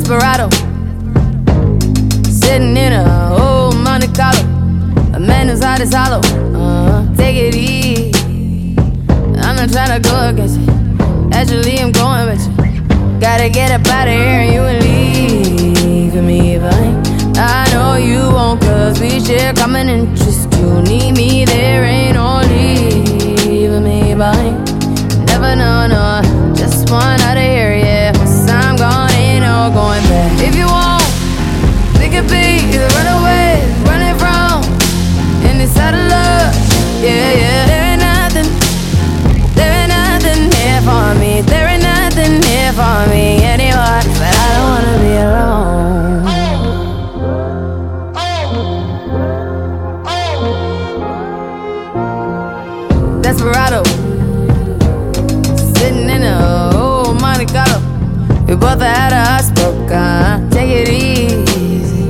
desperado. Sitting in a old Monte Carlo. A man who's hot as hollow. Uh huh. take it easy. I'm not trying to go against you. Actually, I'm going with you. Gotta get up out of here and you and leave. Desperado. Sitting in a old oh, Monte Carlo. We both had a hearts broken. Take it easy.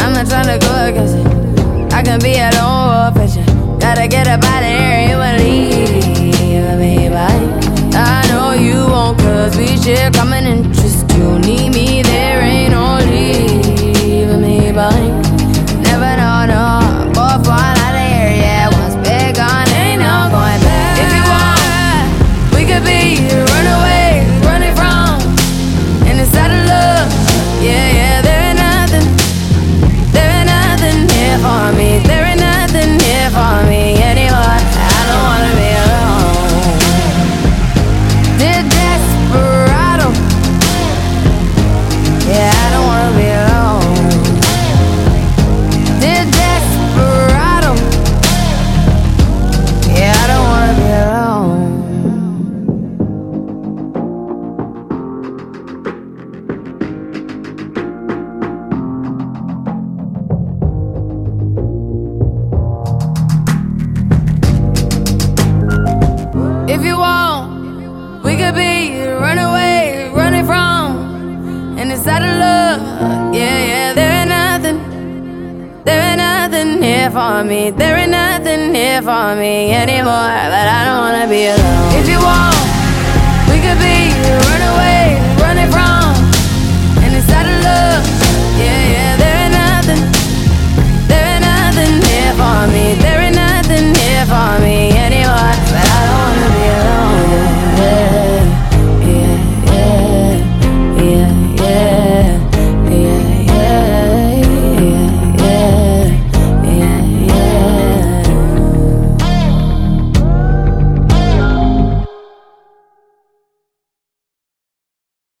I'm not trying to go against it. I can be at home or picture. Gotta get up out of here. here for me. There ain't nothing here for me anymore, but I don't wanna